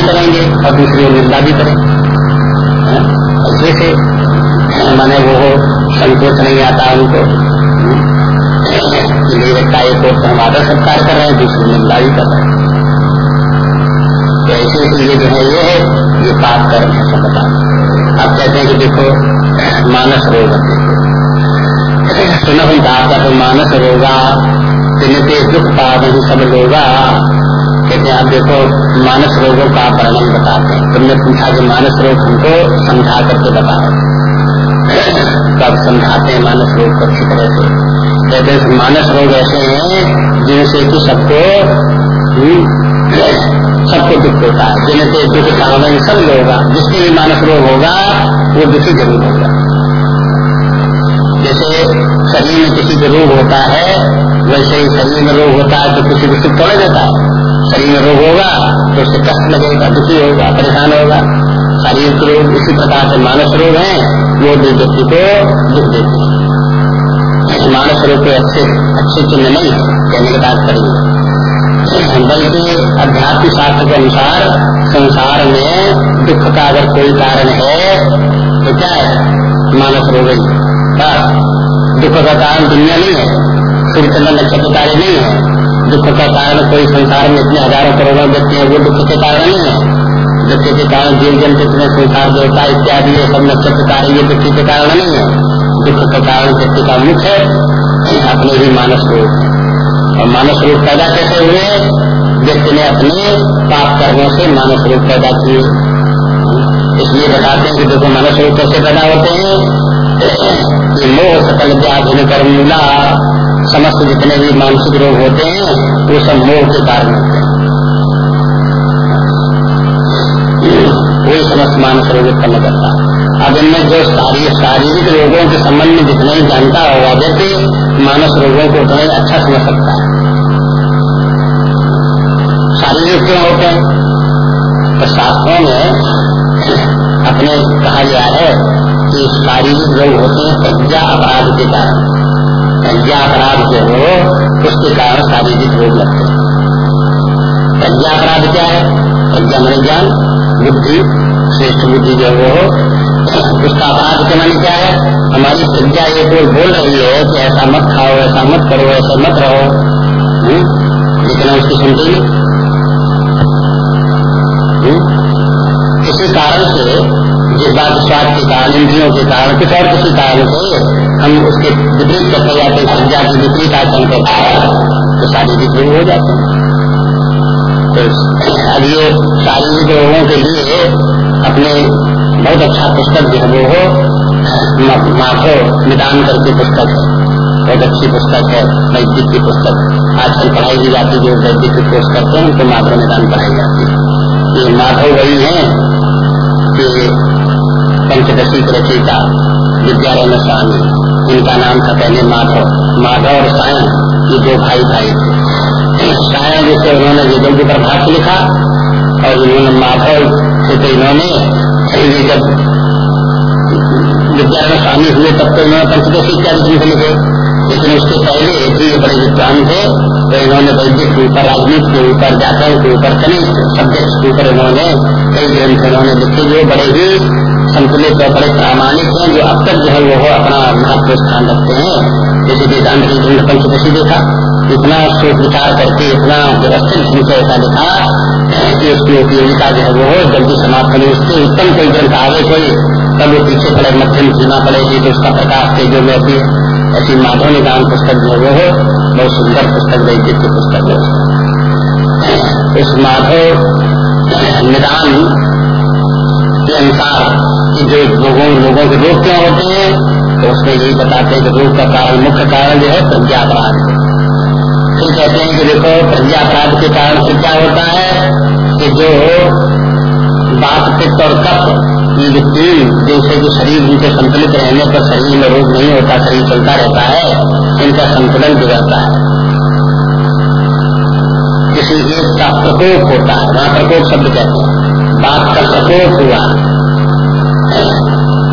भी करेंगे और दूसरी निंदा भी करेंगे ऐसे से माने वो संकोच नहीं आता उनको। लगता एक और हम आदर सत्कार कर रहे हैं, दूसरी निंदा भी कर रहे हैं। तो ऐसे ये जो है, ये है, ये पाप कर्म है, सब बता अब कहते हैं कि देखो, मानस रोग सुनो हम कहा तो मानस रोगा तिनते दुख पाप सब लोगा हैं आप देखो, मानस रोगों का वर्णन बताते हैं। तुमने पूछा कि मानस रोग हमको समझा करके बताओ। कब समझाते हैं मानस रोग को अच्छी तरह से? कहते मानस रोग ऐसे हैं जिनसे कि सबको सबको दुख होता है। जिनसे दुख सावन सब होगा जिसके भी मानस रोग होगा, वो दुखी ज़रूर होगा। जैसे शरीर में किसी को रोग होता है, वैसे ही शरीर में रोग होता है तो किसी को सुख थोड़ा देता है। तो उससे कष्ट लगेगा, दुखी होगा, परेशान होगा। शरीर के रोग इसी प्रकार से मानस रोग है, वो भी व्यक्ति को दुख देते हैं। मानस रोग के अच्छे अच्छे चिन्ह नहीं, कहने के तात्पर्य बल्कि अध्यात्म शास्त्र के अनुसार संसार में दुख का अगर कोई कारण है तो क्या है? मानस रोग दुख का कारण दुनिया नहीं है सूर्य चंद्र नक्षत्र नहीं है। दुख का कारण कोई संसार में इतने हज़ारों करोड़ों व्यक्ति है, वो दुख के कारण है दुख के कारण जीव जंतु इतने संसार देवता इत्यादि ये सब नक्षत्र कार्य ये दुख के कारण नहीं है। दुख का कारण, व्यक्ति का मुख्य है अपने ही मानस रूप और मानस रूप पैदा कैसे हुए? व्यक्ति ने अपने पाप कर्मों से मानस रूप पैदा किए। इसलिए बताते हैं कि देखो, मानस रूप कैसे पैदा होते हैं? ये मोह सकल व्याधि मिला समस्त जितने भी मानसिक रोग होते हैं, वो सब मोह के कारण होते हैं। वही समस्त मानस रोग उत्पन्न करता अब इनमें जो शारीरिक रोगों के संबंध में जितने ही जानता होगा व्यक्ति मानस रोगों को उतना अच्छा समझ सकता है। शारीरिक क्यों होते हैं? तो शास्त्रों में अपने कहा गया है कि शारीरिक रोग होते हैं प्रज्ञा अपराध के कारण। अपराध जो हो, उसके कारण शारीरिक रोग लगते हैं। प्रज्ञा अपराध क्या है? प्रज्ञा मन ज्ञान बुद्धि, श्रेष्ठ बुद्धि जो वो उसका अपराध के मन क्या है? हमारी प्रज्ञा ये कोई बोल रही है कि ऐसा मत खाओ, ऐसा मत करो, ऐसा मत रहो। हम्म? लेकिन उसकी सुनते नहीं। हम्म? किसी कारण से, जिस बात स्वाद के कारण, इंद्रियों के कारण, कुछ और किसी कारण से हम उसके विपरीत करते जाते संज्ञा के विपरीत आचरण करते हैं तो शारीरिक रोग हो जाते हैं। तो अब ये शारीरिक रोगों के लिए अपने बहुत अच्छा पुस्तक जो है, वो हो माथो निदान करके पुस्तक है। बहुत अच्छी पुस्तक है, वैदिक की पुस्तक। आजकल पढ़ाई की जाती जो वैदिक की कोर्स करते हैं, उनको माधव निदान पढ़ाई जाती है। ये माधव वही है कि पंचदशी के रचयिता विद्यारायण स्वामी इनका नाम था पहले माधव। माधव और सायन ये दो भाई भाई थे। सायन जिसे उन्होंने वेदों के प्रभाष लिखा और इन्होंने माधव से तो इन्होंने जब विद्यारायण स्वामी हुए, तब तो इन्होंने पंचदशी इत्यादि ग्रंथ लिखे। लेकिन उसके पहले एक ही बड़े विद्वान थे तो इन्होंने वैदिक के ऊपर राजनीति के ऊपर, व्याकरण के ऊपर कई सब्जेक्ट के ऊपर इन्होंने कई ग्रंथ इन्होंने लिखे, जो बड़े ही संतुलित और बड़े प्रामाणिक हैं, जो अब तक जो है वो अपना महत्व स्थान रखते हैं। जैसे वेदांत की खंड पंचदशी देखा, इतना सोच विचार करके, इतना व्यवस्थित ढंग से ऐसा लिखा कि उसकी उपयोगिता जो है वो जल्दी समाप्त करें उससे उत्तम कोई ग्रंथ आगे कोई, तब वो पीछे पड़े, मध्यम सीमा पड़ेगी तो उसका प्रकाश तेजो में ऐसी ऐसी माधव निदान पुस्तक जो वो हो, बहुत सुंदर पुस्तक, वैदिक की पुस्तक है। उस माधव निदान के अनुसार कि जो लोगों लोगों के रोग क्यों होते हैं तो उसमें यही बताते हैं कि रोग का कारण, मुख्य कारण जो है प्रज्ञा अपराध फिर कहते हैं कि देखो प्रज्ञा अपराध के कारण से क्या होता है कि जो बात पित्त और कप ये जो तीन जैसे कि शरीर इनके संतुलित रहने पर शरीर में रोग नहीं होता, शरीर चलता रहता है, इनका संतुलन बिगड़ता है। किसी एक का प्रकोप होता है, वहाँ प्रकोप शब्द कहते हैं। बात का प्रकोप हुआ।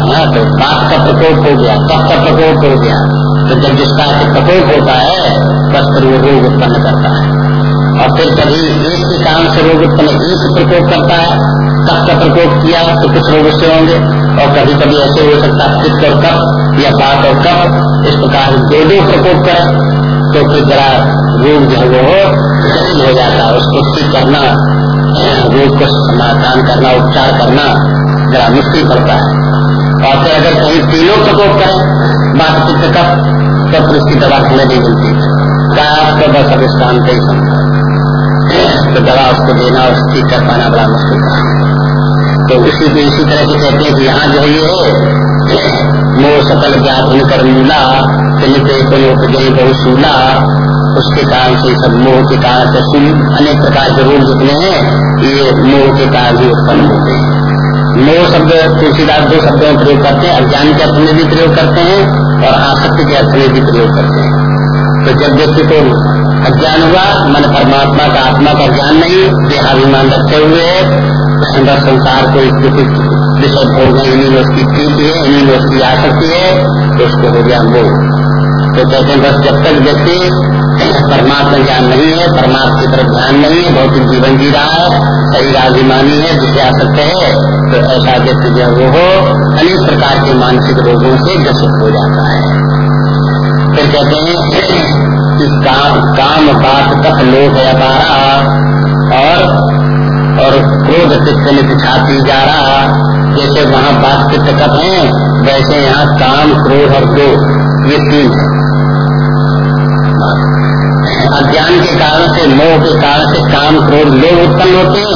हाँ तो बाप का प्रकोप हो गया कब का प्रकोप हो गया। तो जब जिसका प्रकोप होता है, बस फिर वो रोग उत्पन्न करता है। और फिर कभी एक के कारण से रोग उत्पन्न एक प्रकोप करता है कफ का प्रकोप किया तो कुछ रोग उससे होंगे। और कभी कभी ऐसे हो सकता है, पित्त और कफ, या बात और कफ, इस प्रकार दो दो प्रकोप कर तो फिर जरा रोग जो है वो हो जाता है। उसको ठीक करना रोग को समाधान करना, उपचार करना जरा मुश्किल पड़ता है। और फिर अगर कहीं तीनों प्रकोप करें बात पित्त कफ तो फिर उसकी दवा हमें नहीं मिलती। आपको बस अब का ही तो दवा उसको देना और ठीक कर पाना बड़ा मुश्किल काम तो इसी को इसी तरह से कहते हैं कि यहाँ जो ये मोह सकल ज्ञापन कर मूला उपजय बहुसूला उसके कारण से सब मोह के कारण से सुन, अनेक प्रकार के रोग जितने हैं, ये मोह के कारण ही उत्पन्न होते हैं। मोह शब्द, तुलसीदास दो शब्दों में प्रयोग करते हैं, अज्ञान के अर्थ में भी प्रयोग करते हैं, और आसक्ति के अर्थ में भी प्रयोग करते हैं। तो जब व्यक्ति को अज्ञान हुआ, मन परमात्मा का आत्मा का ज्ञान नहीं, देहाभिमान रखते हुए बस संसार को विषय भोग इन्हीं में उसकी प्रीति है, इन्हीं में उसकी आसक्ति है तो उसको हो गया वो तो कहते हैं, बस जब तक व्यक्ति परमात्मा ज्ञान नहीं है, परमात्मा की तरफ़ ध्यान नहीं है, भौतिक जीवन जी रहा है, शरीर अभिमानी है, जिसे आसक्त है तो ऐसा व्यक्ति जो वो हो, अनेक प्रकार के मानसिक रोगों से ग्रसित हो जाता है। फिर कहते हैं कि काम काम बात कफ लोभ अपारा, और और क्रोध चित्त में छाती जा रहा, जैसे वहाँ बात चित्त कफ है, वैसे यहाँ काम, क्रोध और क्रोध, ये तीन है। अज्ञान के कारण से, मोह के कारण से काम क्रोध लोग उत्पन्न होते हैं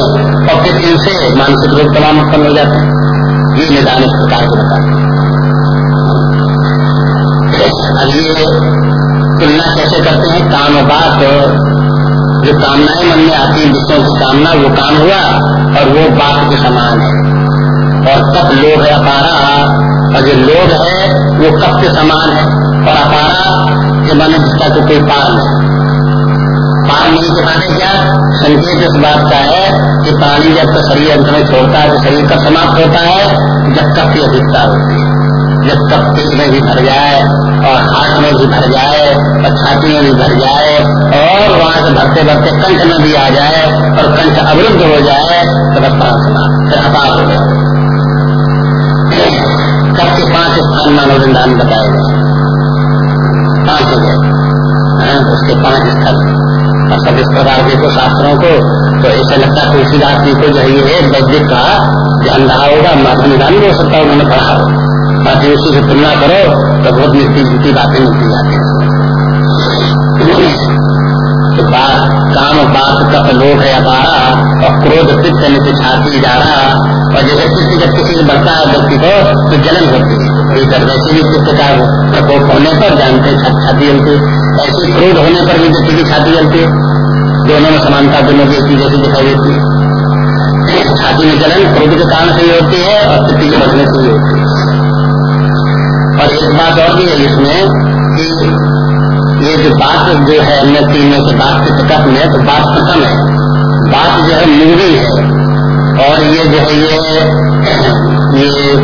और फिर इनसे मानसिक रोग तमाम उत्पन्न हो जाते हैं। ये निदान इस प्रकार के बताते अब तुलना कैसे करते हैं? काम बात, जो कामनाएँ मन में आती है विषयों की कामना, वो काम हुआ और वो बात के समान है। और कप लोग है अपारा, और जो लोभ है, वो कप के समान है? और अपारा के माने जिसका तो कोई पार नहीं। पार नहीं माने क्या? संकेत इस बात का है कि प्राणी जब तक शरीर अंत में छोड़ता है तो शरीर का समाप्त होता है जब कप की अधिकता होती है। जब तक पेट में भी भर जाए और हाथ में भी भर जाए और छाती में भी भर जाए और वहाँ से भरते भरते कंठ में भी आ जाए और कंठ अवरुद्ध हो जाए तो बस फिर अपार हो जाए कब के पाँच स्थान मानव वृंदान बताए गए? पाँच जगह हाँ, उसके पाँच स्थल और सब इस प्रकार देखो शास्त्रों को तो ऐसा लगता है तुलसीदास जी को जो है वैद्य का ध्यान रहा होगा निदान भी हो सकता है उन्होंने पढ़ा होगा बाकी उसी से तुलना करो तो बहुत मिलती जुलती बातें मिलती जाती तो काम बात कप लोग है अपारा, और क्रोध पित्त में छाती जा रहा, और जैसे किसी जब किसी से बढ़ता है व्यक्ति को तो जलन होती है। इधर वैसे भी पित्त का प्रकोप होने पर जानते छाती जलती ऐसे क्रोध होने पर भी व्यक्ति की छाती जलती है दोनों में समानता दोनों की एक दिखाई देती है। छाती में जलन क्रोध के कारण से होती है और पित्त के बढ़ने से होती है। और एक बात और भी है इसमें कि ये जो बात जो है अन्य तीन से बात के प्रकट में तो बात प्रथम है। बात जो है मूवी है। और ये जो है ये ये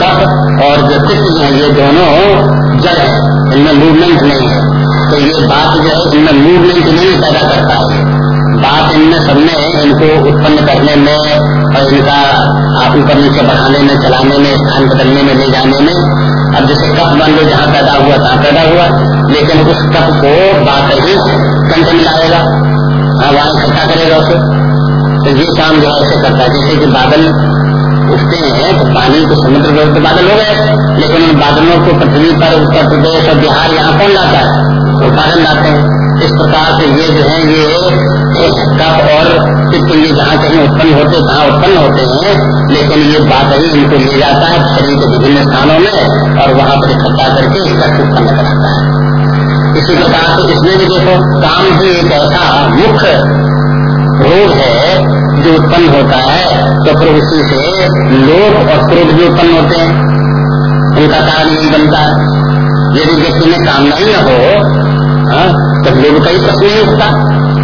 कप और जो चित्र है, ये दोनों जड़ है। इनमें मूवमेंट नहीं है। तो ये बात जो है, इनमें मूवमेंट नहीं पैदा करता है। बात इनमें सबने इनको उत्पन्न करने में और इनका ऊपर नीचे बढ़ाने में, चलाने में, स्थान बदलने में, ले जाने में। अब जैसे कप मान लो, जहाँ पैदा हुआ, तहाँ पैदा हुआ, लेकिन उस कप को बात ही कंठ मिलाएगा हाँ वहाँ इकट्ठा करेगा उसे। तो ये काम जो है करता है। जैसे कि बादल उठते हैं तो पानी को समुद्र तो बादल हो गए। लेकिन उन बादलों को पृथ्वी पर, उत्तर प्रदेश और बिहार यहाँ कौन लाता है? बादल लाते हैं। इस प्रकार से ये जो है, ये कप और चित्त जहाँ कहीं उत्पन्न होते, जहाँ उत्पन्न होते हैं, लेकिन ये बात ही इनको ले जाता है शरीर के विभिन्न स्थानों में और वहाँ पर इकट्ठा करके इसका उत्पन्न कराता है। इसी प्रकार से इसमें भी देखो, काम भी एक ऐसा मुख्य रोग है जो उत्पन्न होता है तो फिर उसी से लोभ और क्रोध भी उत्पन्न होते हैं। उनका कारण नहीं बनता है। यदि व्यक्ति में काम नहीं हो हाँ? तो लोग का ही प्रश्न नहीं उठता,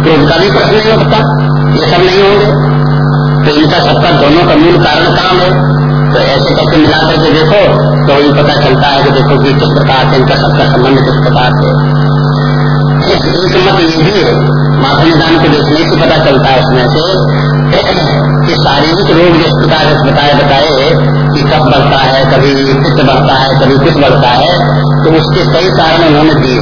क्रोध का भी प्रश्न नहीं उठता, ये सब नहीं होंगे तो इनका सबका दोनों का मूल कारण काम है तो ऐसे करके मिला करके देखो तो ये पता चलता है कि देखो कि किस प्रकार से इनका सबका संबंध किस प्रकार से एक मत ये भी है माथा निदान को देखने से पता चलता है उसमें से कि शारीरिक रोग जिस प्रकार बताए बताए कि कब बढ़ता है, कभी कुछ बढ़ता है, कभी कुछ बढ़ता है तो उसके कई कारण उन्होंने दिए।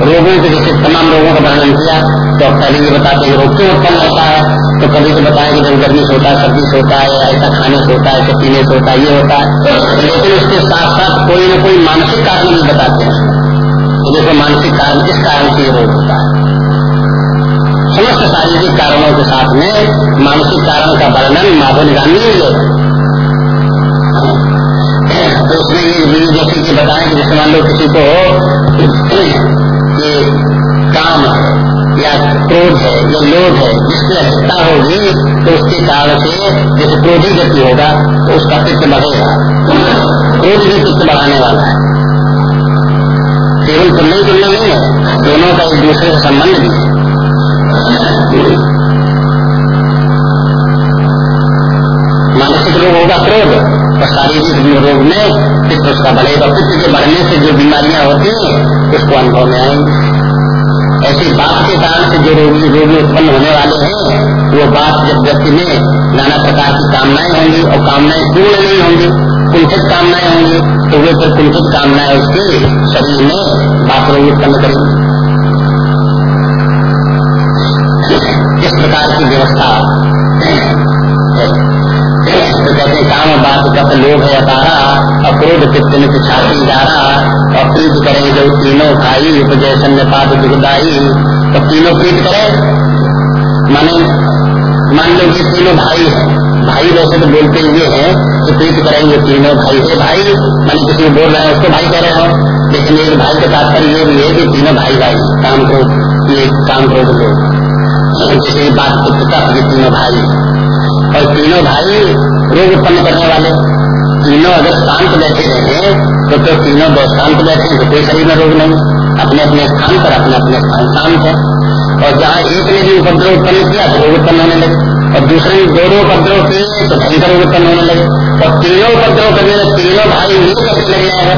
रोगों के जैसे तमाम रोगों का वर्णन किया। तो पहले ये बताते हैं रोग क्यों उत्पन्न होता है? तो कभी तो बताया कि गर्मी से होता है, सर्दी से होता है, ऐसा खाने से होता है, ऐसा पीने से होता है, ये होता है। लेकिन उसके साथ साथ कोई न कोई मानसिक कारण भी बताते हैं। तो मानसिक कारण किस कारण से रोग होता है। समस्त शारीरिक कारणों के साथ में मानसिक कारण का वर्णन माधव गांधी तो जैसे कि बताएँ कि जैसे मान लो किसी को ये काम या क्रोध है, या लोभ है जिसकी अधिकता होगी तो उसके कारण से जैसे क्रोधी व्यक्ति होगा तो उसका पित्त बढ़ेगा। क्रोध भी पित्त बढ़ाने वाला है। केवल तुलने तुलना नहीं है, दोनों का एक दूसरे से संबंध भी है। मानसिक रोग होगा क्रोध। और शारीरिक रोग में पित्त उसका बढ़ेगा पित्त के बढ़ने से जो बीमारियाँ होती हैं, उसको अनुभव में आएँगे। ऐसी बात के कारण से जो रोगी रोगी उत्पन्न होने वाले हैं, वो बात जब व्यक्ति में नाना प्रकार की कामनाएँ होंगी और कामनाएँ पूर्ण नहीं होंगी, कुंठित कामनाएँ होंगी तो वे फिर कुंठित कामनाएँ उसके शरीर में बात रोग उत्पन्न करेंगी। इस प्रकार की व्यवस्था काम बात कप लोग है अतारा अक्रोध चित्त में छाती जा रहा और प्रीत करें जो तीनों भाई उपजय पाद दुखदाई तो तीनों प्रीत करें? माने, मान लो कि तीनों भाई है। भाई वैसे तो बोलते हुए हैं कि प्रीत करेंगे तीनों भाई। है भाई, मैंने किसी को बोल रहे हैं, उसको भाई कह रहे हो। लेकिन एक भाई का तात्पर्य ये भी है कि तीनों भाई भाई। काम क्रोध, ये काम क्रोध लोग। जैसे बात पुस्तक तीनों भाई। और तीनों भाई रोग उत्पन्न करने वाले। तीनों अगर शांत बैठे रहे तो तो तीनों शांत बैठे तो कोई शरीर में रोग नहीं। अपने अपने स्थान पर, अपने अपने स्थान शांत है। और जहाँ एक ने भी उपद्रव उत्पन्न किया तो रोग उत्पन्न होने लगे। और दूसरे ने दो उपद्रव किए तो भयंकर रोग उत्पन्न होने लगे। और तीनों उपद्रव करने तीनों भाई मिल करके लगे हैं।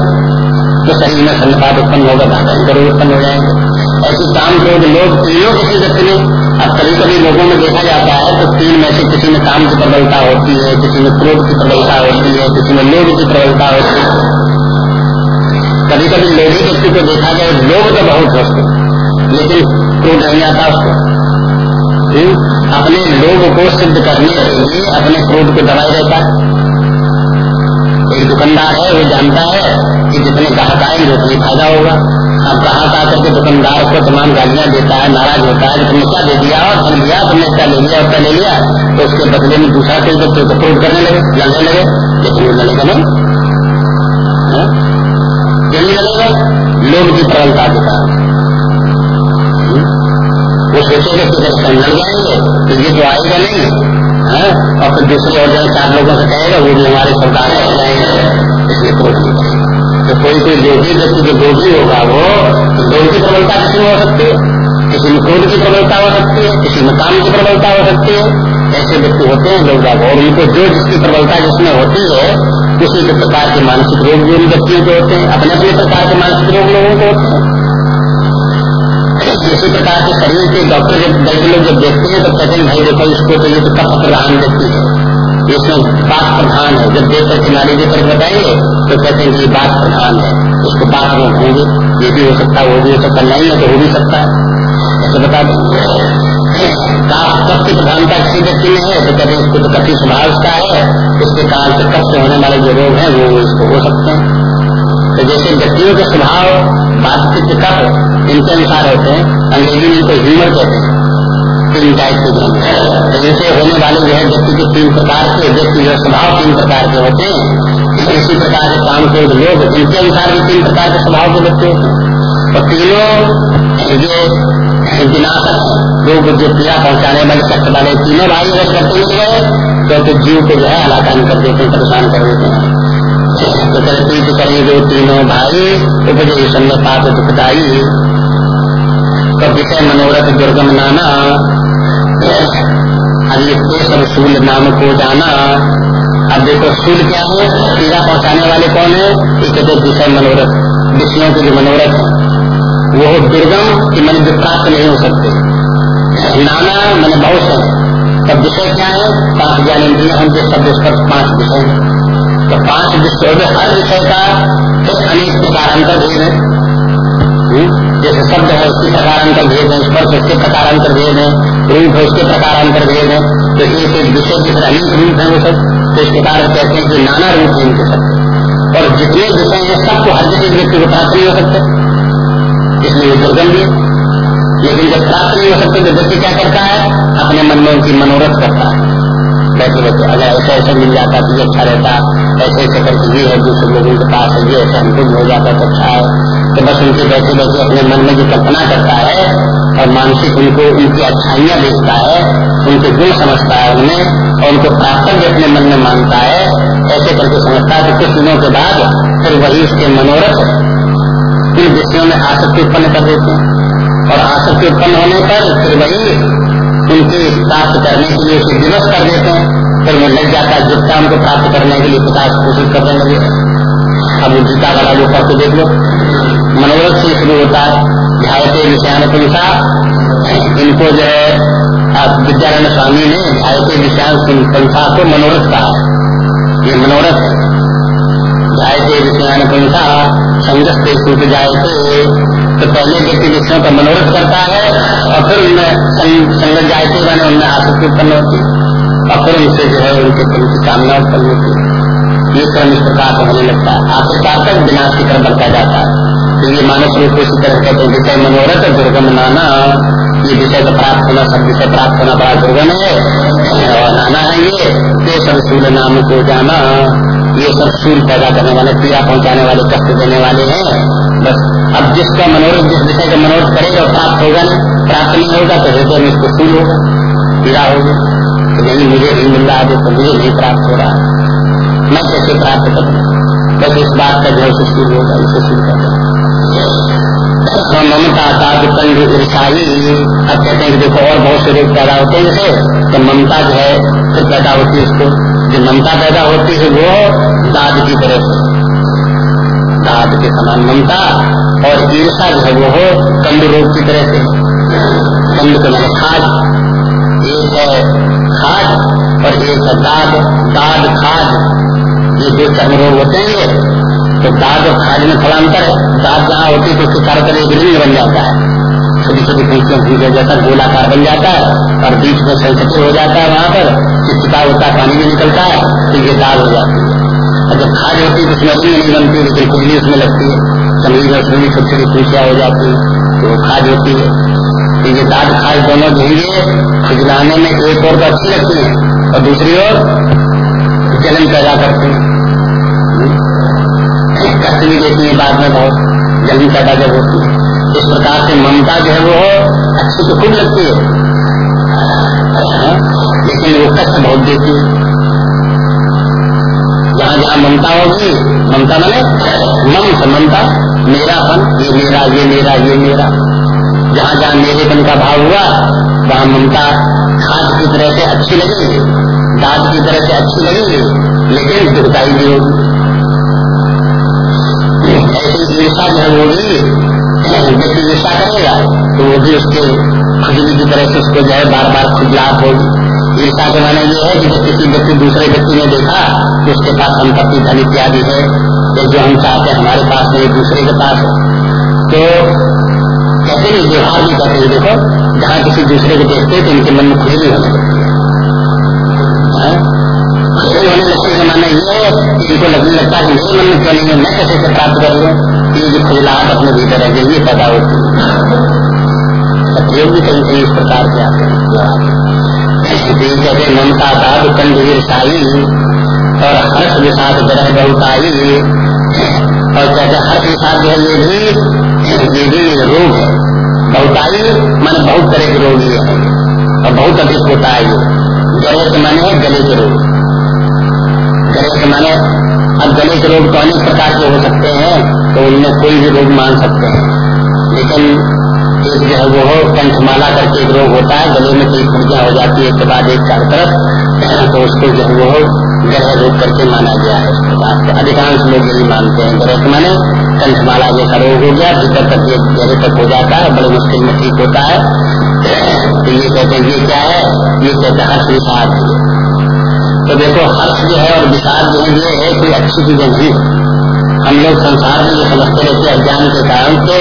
तो शरीर में सन्नपात उत्पन्न होगा भयंकर रोग उत्पन्न हो जाएँगे। ऐसे काम लोग तीनों किसी व्यक्ति में अब कभी कभी लोगों में देखा जाता है तो तीन में से किसी में काम की प्रबलता होती है, किसी में क्रोध की प्रबलता होती है, किसी में लोभ की प्रबलता होती है। कभी कभी लोभी व्यक्ति को देखा जाए, लोभ तो बहुत होते लेकिन क्रोध नहीं आता उसको? अपने लोभ को सिद्ध करने के लिए अपने क्रोध को दबाए रहता है। एक दुकानदार है, वो जानता है कि जितने ग्राहक आएँगे, उतनी फ़ायदा होगा। अब कहा था करके दुकानदार को तमाम गालियाँ देता है, नाराज़ होता है तुमने क्या दे दिया और तुम लिया तुमने क्या ले लिया क्या ले लिया तो उसके बदले में दूसरा कोई बच्चे को प्रूव करने लगे लड़ने लगे, लेकिन वो लड़ेगा नहीं। जल्दी लगेगा लोग की प्रबलता के कारण वो सोचेगा कि जब लड़ जाएँगे तो ये तो आएगा नहीं। है? और फिर दूसरे और जगह चार लोगों से कहेगा, वो भी हमारे सरकार में जाएँगे इसलिए कोई नहीं तो कोई कोई लोभी व्यक्ति जो लोभी होगा वो लोभ की प्रबलता किसी हो सकती है? किसी में क्रोध की प्रबलता हो सकती है, किसी में काम की प्रबलता हो सकती है। ऐसे व्यक्ति होते हैं, लोग और उनको जो जिसकी प्रबलता जिसमें होती है, उसी के प्रकार के मानसिक रोग भी उन व्यक्तियों के होते हैं अपने अपने प्रकार के मानसिक रोग लोगों को होते हैं। इसी प्रकार के शरीर के डॉक्टर जब, वैद्य लोग जब देखते हैं तो कहते हैं, भाई देखो, इसको तो ये तो कफ प्रधान व्यक्ति है। इसमें बात प्रधान है। जब देख करके नारी जी पर बताएँगे तो कहते हैं कि बात प्रधान है। उसको बात में होंगे ये भी हो सकता है, वो भी हो सकता नहीं है तो हो भी सकता है। ऐसे बता दें। कफ की प्रधानता किसी व्यक्ति में है? तो हैं इसको तो कथी स्वभाव उसका है। उसके कारण से कफ से होने वाले जो रोग है, वो इसको हो सकते हैं। तो जैसे व्यक्तियों के स्वभाव, बातचीत कफ इनके अनुसार होते हैं। अंग्रेज़ी में इनको ह्यूमर कहते हैं। तीन टाइप के गुण तो जैसे होने वाले जो है, व्यक्ति के तीन प्रकार के, व्यक्ति जो स्वभाव तीन प्रकार के होते हैं। इसी प्रकार के काम के लोग इनके अनुसार भी तीन प्रकार के स्वभाव के व्यक्ति होते हैं। तीनों जो विनाशक लोग जो पीड़ा पहुँचाने वाले, कष्ट वाले, तीनों भाई अगर करते हुए गए तो जीव को जो है हलाकान कर देते हैं, परेशान कर देते हैं। तो कल्पित करें जो तीनों भाई उपजय सन्य पाप तो विषय मनोरथ दुर्गम नाना अब ये सब सूल नाम को जाना। अब देखो सूल क्या है? पीड़ा पहुँचाने वाले कौन है? एक तो विषय मनोरथ। विषयों के जो मनोरथ है वो दुर्गम कि मन जो प्राप्त नहीं हो सकते। नाना, मैंने बहुत है। तब विषय क्या है? पाँच ज्ञान इंद्रिया हम जो शब्द स्पर्श पाँच विषय तो पाँच विषय हर विषय का फिर अनेक प्रकार अंतर भेद है। हम्म? जैसे शब्द है, उसके प्रकार अंतर भेद है, स्पर्श उसके प्रकार अंतर भेद है। रूप है, उसके प्रकार अंतर भेद है। तो एक एक विषय के फिर अनेक रूप है वो सब। तो इस प्रकार कहते हैं कि नाना रूप है इनके शब्द और जितने विषय हैं, सबको हर किसी व्यक्ति को प्राप्त नहीं हो सकते। इसलिए दुर्गम भी लेकिन जब प्राप्त नहीं हो सकते तो व्यक्ति क्या करता है? अपने मन में उनकी मनोरथ करता है। बैठे बैठे, अगर ऐसा ऐसा मिल जाता तो अच्छा रहता। ऐसे ऐसे करके ये है, दूसरे लोगों के पास ये ऐसा हमको हो जाता तो अच्छा है। तो बस उनके बैठे बैठे अपने मन में जो कल्पना करता है और मानसिक उनको, उनकी अच्छाइयाँ देखता है, उनके गुण समझता है उन्हें और उनको प्राप्त अपने मन में मानता है, ऐसे करके समझता है कुछ दिनों के बाद फिर वही उसके मनोरथ इन विषयों में आसक्ति उत्पन्न कर देते हैं। और आसक्ति उत्पन्न होने पर फिर वही उनकी प्राप्त करने के लिए उसे दिवस कर देते हैं। फिर वो लग जाता है जुटता उनको प्राप्त करने के लिए पिता कोशिश करने लगे। अब जीता वाला जो करके देख लो। मनोरथ से शुरू होता है। ध्यायते विषयान पुरुषा इनको जो है विद्यारायण स्वामी ने ध्यायते विषयान पुरुषा को मनोरथ कहा। ये मनोरथ है ध्यायते विषयान पुरुषा संगत से सूट जायते तो पहले व्यक्ति विषयों का मनोरथ करता है, और फिर उनमें संगत जायते मैंने उनमें आसक्ति उत्पन्न होती और फिर उनसे जो है, उनके, उनकी कामना उत्पन्न होती ये क्रम इस प्रकार होने लगता है। आखिरकार तक विनाश की क्रम बढ़ता जाता है। तो ये मानस रूप इसी तरह कहते हैं विषय मनोरथ दुर्गम नाना। ये विषय तो प्राप्त होना, सब विषय प्राप्त होना बड़ा दुर्गम है। और नाना है ये ये सब सूर्य नाम को जाना। ये सब सूर्य पैदा करने वाले पीड़ा पहुँचाने वाले, कष्ट देने वाले हैं। बस अब जिसका मनोरथ, जिस विषय का मनोरथ करेगा प्राप्त होगा नहीं। प्राप्त नहीं होगा तो हृदय में इसको सूर्य होगा, पीड़ा होगी। तो नहीं, मुझे नहीं मिल रहा है तो मुझे नहीं प्राप्त हो रहा। मैं कैसे प्राप्त करूँ? बस इस बात का जो शुरू होगा इसे शुरू कर ममता का कंड ईर्षाई अब कहते हैं देखो और बहुत से रोग पैदा होते हैं जैसे तो ममता जो है फिर पैदा होती है उसको जो ममता पैदा होती है वो दाद की तरह से। दाद के समान ममता और ईर्षा जो है वो हो कंड रोग की तरह से। कंड के मैंने खाद। एक है खाद और एक है दाद। दाद खाद। ये जो चर्म रोग होते हैं तो दाद और खाद में थोड़ा अंतर है। दाद जहाँ होती है तो उसके तरफ़ एक रिंग बन जाता है। छोटी छोटी फूसियों फूसे जैसा गोलाकार बन जाता है, और बीच में सेंसिटिव हो जाता है वहाँ पर चिपचिपा होता है पानी भी निकलता है तो ये दाल हो जाती है। और जब खाद होती है तो उसमें नहीं बनती लेकिन खुजली उसमें लगती है। समीर में उसमें भी छोटी छोटी फूसियाँ हो जाती है तो खाद होती है। तो ये दाद खाद दोनों धीरे खुजलाने में एक और तो अच्छी लगती है, और दूसरी ओर जलन पैदा करती है। कष्ट भी देती है बाद में बहुत। जल्दी पैदा जब होती है। इस प्रकार से ममता जो है वो अच्छी तो खूब लगती है। हाँ? लेकिन वो कष्ट बहुत देती है। जहाँ जहाँ ममता होगी, ममता मैंने मम से ममता, मेरापन, ये मेरा ये मेरा ये मेरा। जहाँ जहाँ मेरेपन का भाव हुआ, वहाँ ममता खाद की तरह से अच्छी लगेगी, दाद की तरह से अच्छी लगेगी, लेकिन दुखदाई भी होगी। ऐसी ईर्षा जो है वो भी व्यक्ति ईर्षा करेगा तो वो भी उसके खुजली की तरह से उसको जो है बार बार खुजलाहट होगी ईर्षा के माने ये है कि किसी व्यक्ति दूसरे व्यक्ति ने देखा तो उसके पास संपत्ति धन इत्यादि है या जो हम चाहते हैं हमारे पास नहीं दूसरे के पास है तो कहते नहीं व्यवहार भी कहते हैं देखो जहाँ किसी दूसरे को देखते तो उनके मन में खुजली होने लगती है? खुजली होने लगती है माना ये इनको लगने लगता है कि मेरे मन में क्यों नहीं मैं कैसे से प्राप्त कर? लूँ ये जो खुजलाहट अपने भीतर है ये पैदा होती है। कहीं कहीं इस प्रकार के आते हैं। कहते ममता, दाद कंधीर साई, और हर्ष विषाद ग्रह बहुताई और कहते हर्ष विषाद जो ये भी ये भी रोग है। बहुताई मान बहुत तरह के रोग है। और बहुत अधिक होता है ये। के माने गले के रोग। गले के माने, अब गले के रोग तो अनेक प्रकार के हो सकते हैं तो उनमें कोई भी रोग मान सकते हैं। लेकिन एक जो है, वो हो कंठमाला करके एक रोग होता है, गले में कई खुर्जियाँ हो जाती है एक बाद एक चार तरफ़ तो उसको जो है, वो हो ग्रह रोग करके माना गया है। इस अधिकांश लोग यही मानते हैं। ग्रह माने कंठमाला जैसा रोग हो गया, भीतर तक ये गहरे तक हो जाता है, बड़े मुश्किल में ठीक होता है। तो ये कहते हैं, ये क्या है? ये कहते हैं हर्ष विषाद तो देखो हर्ष जो है और विषाद जो है, ये है कोई अच्छी चीज़ें नहीं हम लोग संसार में ये समझते रहते अज्ञान के कारण से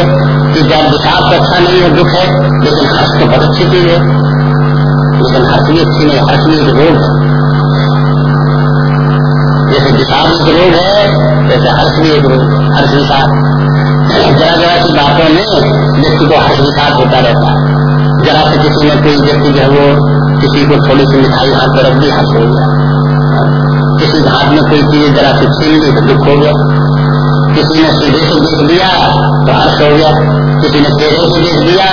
कि जब विषाद तो अच्छा नहीं है, दुख है, लेकिन हर्ष तो बहुत अच्छी चीज़ है। लेकिन हर्ष भी अच्छी नहीं हर्ष भी एक रोग है। जैसे विषाद एक रोग है, वैसे हर्ष भी एक रोग हर्ष विषाद जरा जरा की बातों में व्यक्ति को हर्ष विषाद होता रहता है। जरा से किसी ने कोई व्यक्ति जो है वो किसी को थोड़ी सी मिठाई हाथ पर रख दी हर्ष हो गया। किसी हाथ में कोई चीज़ जरा से छीन ली तो दुख हो गया। किसी ने सीधे से देख दिया तो हर्ष हो गया। किसी ने टेढ़े से देख दिया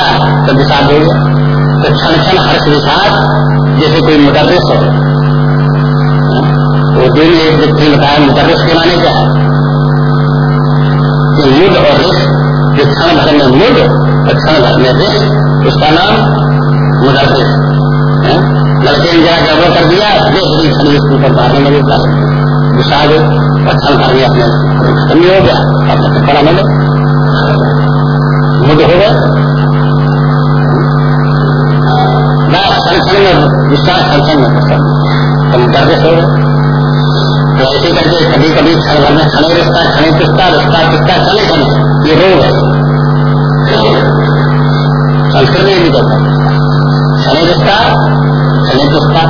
तो विषाद हो गया। तो क्षण क्षण हर्ष विषाद जैसे कोई मुदर्रिस हो वो दिन एक व्यक्ति बताया, मुदर्रिस के माने क्या है? कि मुद और रिस जो क्षण भर में मुद और क्षण भर में रिस उसका नाम मुदर्रिस लड़के ने जरा गड़बड़ कर दिया खड़ी ऊपर मारने लगे विषाद और क्षण भर में अपने। खत्म हो गया, अब तो पड़ा मैंने मुझे हो गया। तुम हो। तो भर में खड़े खड़े खड़े संस्कृत किस्ता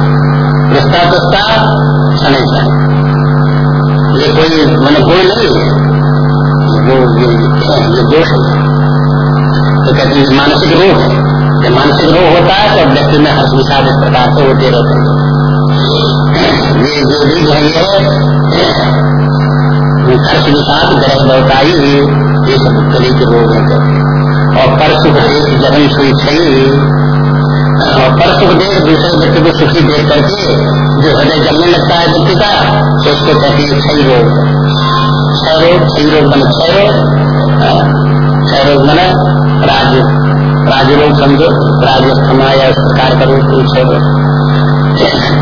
रिश्ता किस्ता क्षण क्षण ये कोई मैंने कोई नहीं तो कहते हैं मानसिक रोग है। जब मानसिक रोग होता है तो व्यक्ति में हर विषाद इस प्रकार से होते रहते हैं। ये जो भी है हर्ष विषाद ये सब रोग है। और पर सुख जगन सुई छई और पर सुख देख दूसरे व्यक्ति को सुखी देख करके जो हृदय जलने लगता है व्यक्ति का तो उसको कहते हैं क्षय रोग। क्षय रोग क्षय रोग बने क्षय रोग। हाँ, क्षय रोग बने राज। राज रोग समझो। राज क्षमा या इस प्रकार का रोग क्षय रोग।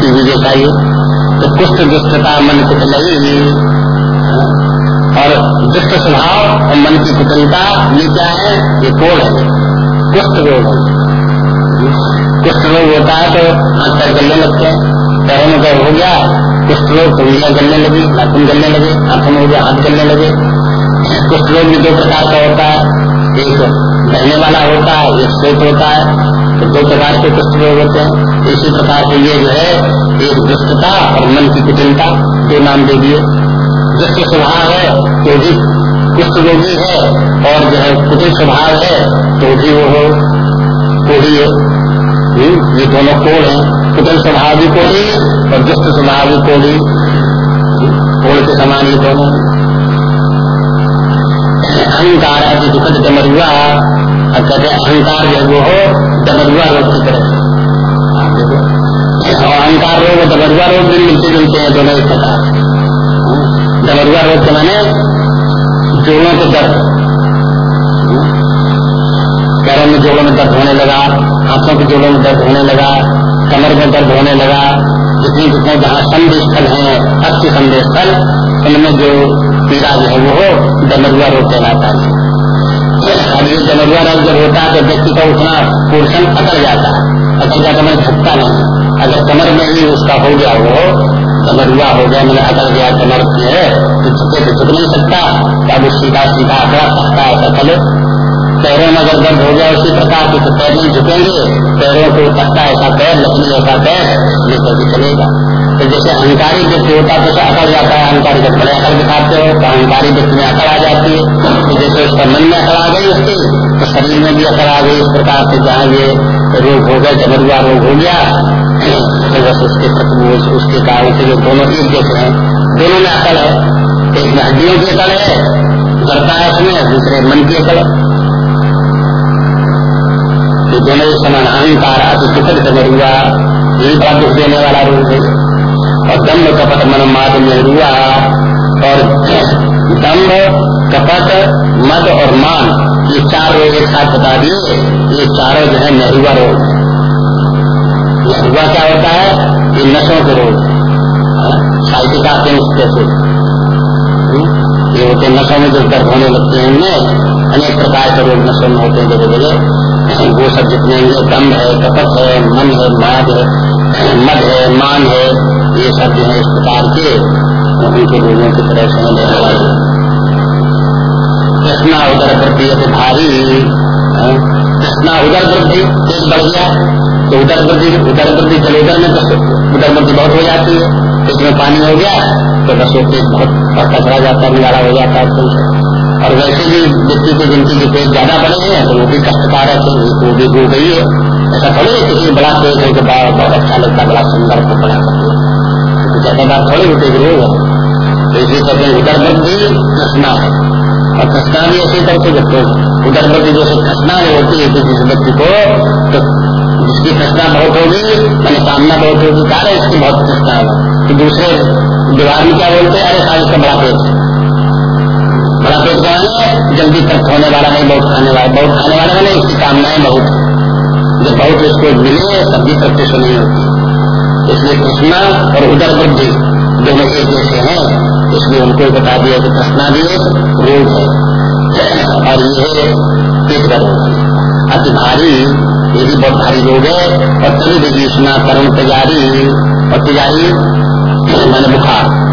टीवी देखा ये तो कुष्ठ दुष्टता मन कुछ नहीं हाँ, और दुष्ट स्वभाव और मन की कुटलता ये क्या है? ये कोड़ है। कुष्ठ रोग है। कुछ रोग होता है तो हाथ पैर गलने लगते हैं पैरों में हो गया। कुछ लोग उंगलियाँ गलने लगी, नाखून गलने लगे हाथों में हो गया, हाथ गलने लगे। कुछ लोग भी दो प्रकार का होता है। एक बहने वाला होता है, एक श्वेत होता है। तो दो प्रकार के कुछ रोग होते हैं। इसी प्रकार से ये जो है, एक दुष्टता और मन की कुटिलता, दो नाम दे दिए। दुष्ट स्वभाव है तो भी कुष्ठ रोगी है, और जो है कुटिल स्वभाव है तो भी वो हो कोड़ी है ये दोनों कोड़ है। कुटल स्वभाव भी कोड़ी और दुष्ट स्वभाव भी। कोड़ी कोड़ के समान ये दोनों अहंकार अति दुखद डमरुआ, और कहते अहंकार जो वो हो, डमरुआ रोग की तरह। और अहंकार रोग और डमरुआ रोग भी मिलते जुलते हैं, दोनों एक प्रकार। डमरुआ रोग के माने जोड़ों के दर्द। पैरों में जोड़ों में दर्द होने लगा हाथों के जोड़ों में दर्द होने लगा, कमर में दर्द होने लगा, जितने जितने जहाँ संधि स्थल है अस्थि संधि स्थल उनमें जो पीड़ा जो है वो डमरुआ रोग कहलाता है। अब ये डमरुआ रोग जब होता है तो व्यक्ति का उतना पोर्शन अकड़ जाता है। अकड़ जाता मैं झुकता नहीं। अगर कमर में ही उसका हो गया वो डमरुआ हो गया मैंने अकड़ गया कमर है तो झुके तो झुक नहीं सकता। अब सीधा सीधा अकड़ा सकता ऐसा चले पैरों में अगर दर्द हो गया उसी प्रकार के तो पैर नहीं झुकेंगे। पैरों को पत्ता ऐसा पैर, लकड़ी ऐसा पैर, ये भी चलेगा। तो जैसे अहंकारी व्यक्ति होता है तो अकड़ जाता है। अहंकारी जब बड़े अकड़ दिखाते हो तो अहंकारी व्यक्ति में अकड़ आ जाती है। तो जैसे उसका मन में अकड़ आ गई उसकी तो शरीर में भी अकड़ आ गई। इस प्रकार से जहाँ ये रोग हो गया, जबरुआ रोग हो गया तो बस उसके उसके कारण से जो दोनों एक जैसे हैं, दोनों में अकड़ है। एक में हड्डियों की अकड़ है करता है उसमें, दूसरे मन की अकड़ कि दोनों समान अहंकार अति दुखद कबरुआ ये बड़ा दुख देने वाला रूप है। और दम्भ कपट मन माद में रुआ और दम्भ कपट मद और मान, ये चार रोग एक साथ बता दिए, ये चारों जो है नहुआ रोग। नहुआ क्या होता है? ये नशों के रोग। साइकिल का जैसे ये होते नशों में जो दर्द होने लगते हैं अनेक प्रकार के रोग नशों में होते हैं जगह जगह वो सब जितने दम है कपट है, मन है माद है, मद है, मान है, ये सब जो है इस प्रकार के उनके लोगों की तरह से कृष्णा उदर प्रति भारी कृष्णा उदर वृद्धि तेज बढ़ गया तो उदर प्रति, उदर वृद्धि जल उदर में तो उदर वृद्धि बहुत हो जाती है इसमें पानी हो गया तो बस वो पेट बहुत कचरा जाता है निगाड़ा हो जाता है और वैसे भी व्यक्ति की गिनती के पेट ज़्यादा बड़े हैं तो वो भी कष्टकार है तो वो भी डूब गई है। ऐसा थोड़ी है किसी बड़ा पेट है तो बहुत अच्छा लगता है, बड़ा सुंदर को बड़ा तो ज़्यादा बात थोड़ी होती है रोग है। तो इसी कहते हैं उदर वृद्धि कृष्णा है। और कृष्णा भी ऐसी तरह से जब उदर वृद्धि जैसे कृष्णा होती है, किसी व्यक्ति को तो जिसकी कृष्णा बहुत होगी मैंने कामना बहुत होगी कार्य इसकी बहुत कृष्णा है। तो दूसरे दीवार में क्या बोलते हैं? अरे साल इसका बड़ा पेट बड़ा पेट क्या है जल्दी तक होने वाला नहीं बहुत खाने वाला बहुत खाने वाला नहीं इसकी कामनाएँ बहुत जब बहुत इसको मिले सब्ज़ी प्रत्यक्ष नहीं होती इसलिए कृष्णा और उदर वृद्धि दोनों एक जैसे हैं। इसलिए उनको बता दिया कि कृष्णा भी एक रोग है। और ये पेट का अति भारी, ये भी बहुत भारी रोग है। और तभी देखिए सुना करुण तैयारी और तैयारी मैंने बुखार।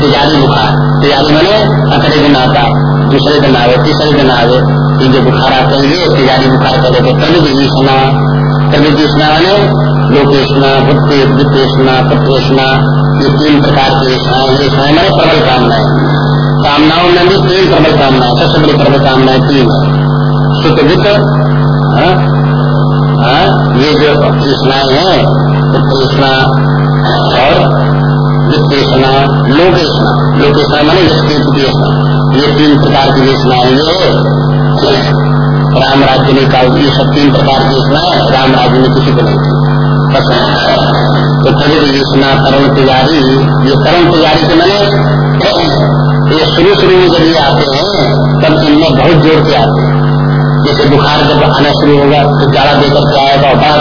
तैयारी बुखार तैयारी मैंने अगले दिन आता दूसरे दिन आवे तीसरे दिन आवे ये जो बुखार आते हैं ये तैयारी बुखार करे थे तभी देखिए सुना तभी सुना मैंने लोकेशना भुत्ते वित्तेषणा पुत्रेषणा ये तीन प्रकार की ये ऐसाएँ मैंने प्रबल कामनाएँ कामनाओं में भी तीन प्रबल कामनाएँ सबसे बड़ी प्रबल कामनाएँ तीन है सुख वित्त हाँ? हाँ? ये जो कृष्णाएँ हैं कृष्णा और वित्तेषणा लोकेशना लोकेशना माने ये तीन प्रकार की योजनाएँ ये राम राज्य ने कहा ये सब तीन प्रकार की योजनाएँ राम राज्य में किसी को नहीं। तो खरीद योजना करण तैयारी ये करण तैयारी के मैंने ये शुरू शुरू में जब ये आते हैं, तब इनमें बहुत ज़ोर के आते हैं। जैसे बुखार जब आना शुरू होगा तो जाड़ा देकर के आएगा बड़ा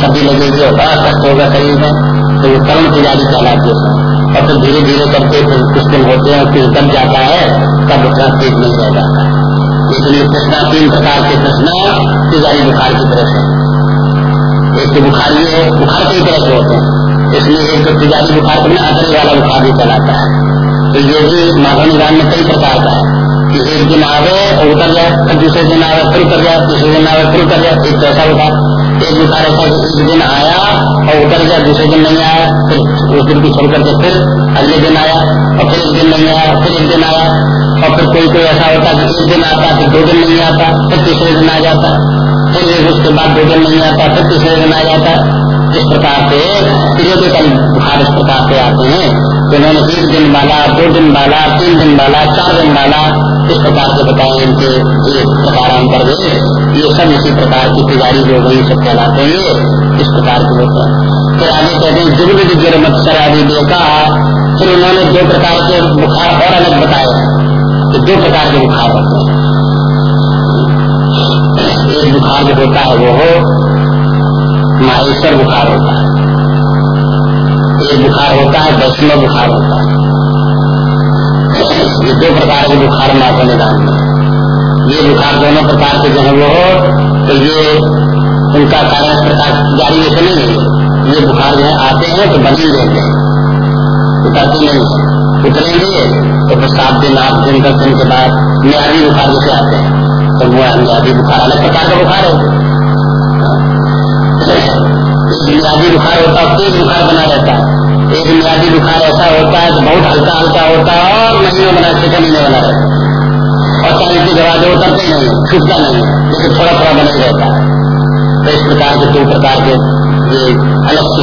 सर्दी लगेगी और बड़ा कष्ट होगा शरीर में। तो वो कर्म तैयारी कहलाती है। और फिर धीरे धीरे करके फिर कुछ दिन होते हैं, फिर दब जाता है, तब उतना पेट नहीं रह जाता ये कृष्णा तीन प्रकार के कृष्णा तैयारी बुखार की तरह से। एक तो बुखार ये है, बुखार कई तरह से होते हैं। इसलिए एक तो तैयारी बुखार करना अदरे वाला बुखार भी कहलाता है। तो ये भी माधव निदान में कई प्रकार का है। कि एक दिन आवे और उतर जाए दूसरे दिन आवे, फिर उतर जाए, तीसरे दिन आवे, फिर उतर जाए, एक ऐसा होता एक बुखार ऐसा दिन आया और उतर गया, दूसरे दिन नहीं आया, फिर उस दिन की छोड़ करके फिर अगले दिन आया और फिर एक दिन नहीं आया, फिर एक दिन आया और फिर कोई कोई ऐसा होता कि एक दिन आता, फिर दो दिन नहीं आता, फिर तीसरे दिन आ जाता, फिर उसके बाद दो दिन नहीं आता, फिर तीसरे दिन आ जाता। इस प्रकार से पीरियडिकल बुखार इस प्रकार से आते हैं तो उन्होंने एक दिन वाला दो दिन वाला तीन दिन वाला चार दिन वाला इस प्रकार से बताए इनके ये प्रकारांतर ये सब इसी प्रकार की तैयारी जो गई सब कहलाते हैं, इस प्रकार के होते हैं। फिर आगे कहते हैं, जुगल गिर मत्सर आदि देखा, फिर उन्होंने दो प्रकार के बुखार और अलग बताए कि दो प्रकार के बुखार होते हैं। एक बुखार जो होता है वो हो माहेश्वर बुखार होता है। एक बुखार होता है वैष्णव बुखार होता है। दो प्रकार के बुखार माथा निदान में ये बुखार दोनों प्रकार के जो है वो हो तो ये उनका कारण प्रकार जारी ऐसे नहीं है। ये बुखार जो आते हैं तो बनी रहते हैं। उतरते नहीं उतरेंगे तो फिर सात दिन, आठ दिन, दस दिन के बाद न्यादी बुखार जैसे आते हैं। तो वो न्यादी बुखार अलग प्रकार का बुखार है। न्यादी बुखार होता है तेज बुखार बना रहता है। एक मियादी बुखार ऐसा होता है तो बहुत हल्का हल्का होता है और महीनों बना छह महीने बना रहता है। और चालीस की दवा जो उतरते नहीं छूटता नहीं लेकिन थोड़ा थोड़ा बना ही रहता है। तो इस प्रकार के दो प्रकार के ये अलग से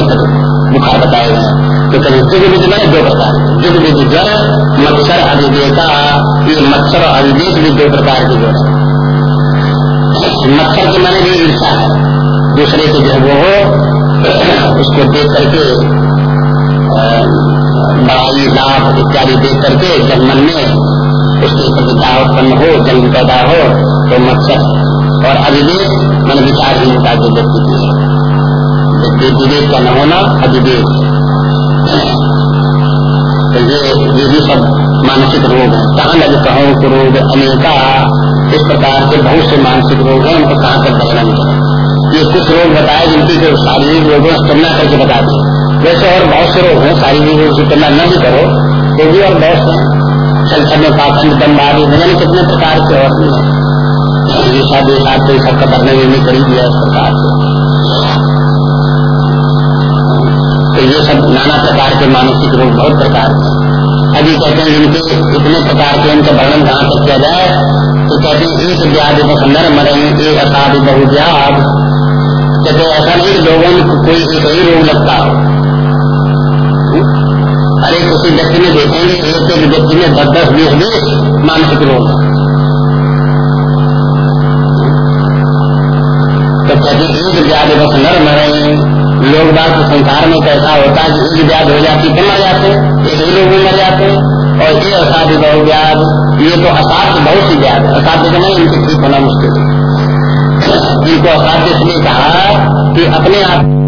बुखार बताए गए हैं। तो कभी जुग विधि में दो प्रकार जुग विधि ज्वर, मच्छर अभिवेका। ये मच्छर और अविवेक भी दो प्रकार के ज्वर मच्छर के माने भी ईर्षा है। दूसरे के जो वो हो, उसको देख करके बड़ाई, लाभ इत्यादि देख करके जब मन में उसके प्रतिता उत्पन्न हो, जन्म पैदा हो तो मत्सर और अविवेक मन विचारहीनता जो व्यक्ति की है विवेक का न होना, अविवेक। तो ये ये भी सब मानसिक रोग है। कहाँ लगे कहो रोग अनेका, इस प्रकार के बहुत से मानसिक रोग हैं, उनको कहाँ तक वर्णन करें ये कुछ रोग बताए जिनकी जो शारीरिक रोगों से तुलना करके बता दें। वैसे और बहुत से रोग हैं, शारीरिक रोग से तुलना न भी करो तो भी और बहुत से छल छल में पाखंड दम आदि मैंने कितने प्रकार के और भी हैं। शादी साथ तो सबका वर्णन नहीं करी दिया इस प्रकार तो ये सब नाना प्रकार के मानसिक रोग, बहुत प्रकार के अभी कहते हैं जिनके इतने प्रकार के इनका वर्णन कहाँ तक किया जाए? तो कहते हैं, एक व्याध नर मरे एक असाध बहु व्याध। कहते ऐसा नहीं लोगों को कोई एक ही रोग लगता हो। अरे किसी व्यक्ति में देखेंगे एक एक व्यक्ति में दस दस बीस बीस मानसिक रोग। तो कहते एक व्याध बस नर मरे। लोग बात तो संसार में कैसा होता है कि एक व्याध हो जाती तो मर जाते, एक ही लोग मर जाते, और ये असाध्य बहु व्याध ये तो असाध्य, बहुत ही व्याध। असाध्य तो नहीं इनसे ठीक होना मुश्किल है। इनको असाध्य इसलिए कहा कि अपने आप